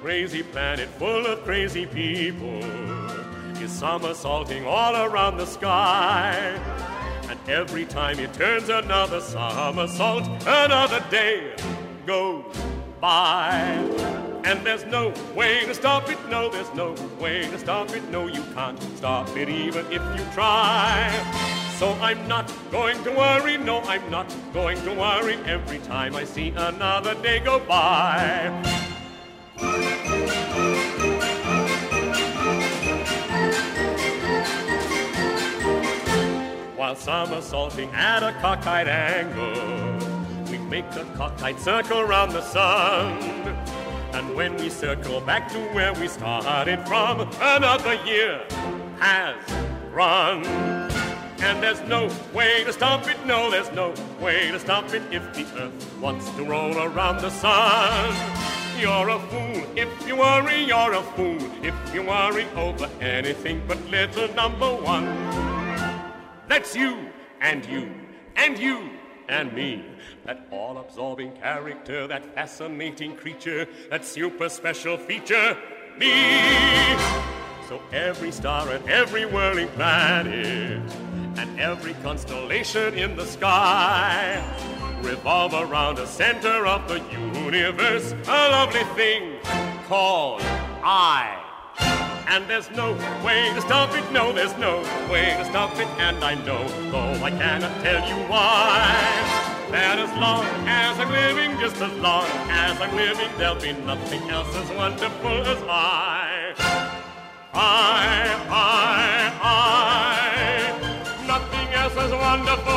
crazy planet full of crazy people is somersaulting all around the sky. And every time it turns another somersault, another day goes by. And there's no way to stop it, no, there's no way to stop it, no, you can't stop it even if you try. So I'm not going to worry, no, I'm not going to worry every time I see another day go by. While somersaulting at a cockeyed angle, we make a cockeyed circle round the sun. And when we circle back to where we started from, another year has run. And there's no way to stop it, no, there's no way to stop it if the earth wants to roll around the sun. You're a fool if you worry, you're a fool if you worry over anything but little number one. That's you and you and you and me. That all absorbing character, that fascinating creature, that super special feature, me. So every star and every whirling planet and every constellation in the sky revolve around a center of the universe, a lovely thing called I. And there's no way to stop it, no, there's no way to stop it, and I know, though I cannot tell you why. That as long as I'm living, just as long as I'm living, there'll be nothing else as wonderful as I. I, I, I, nothing else as wonderful.